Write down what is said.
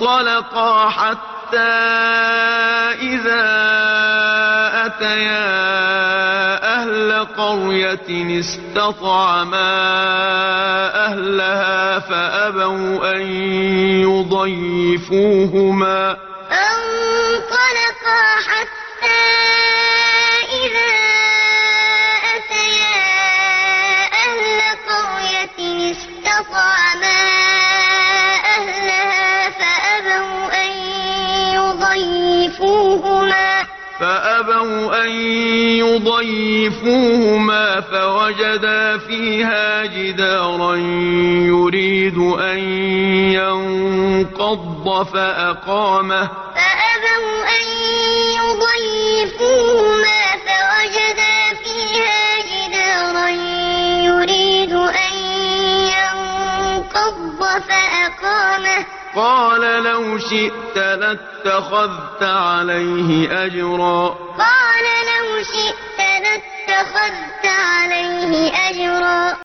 فانطلقا حتى إذا أتيا أهل قرية استطعما أهلها فأبوا أن يضيفوهما. فانطلقا حتى فأبوا أن يضيفوهما فوجدا فيها جدارا يريد أن ينقض فأقامه. فأبوا أن قال لو شئت لاتخذت عليه أجرا. قال لو شئت لاتخذت عليه أجرا.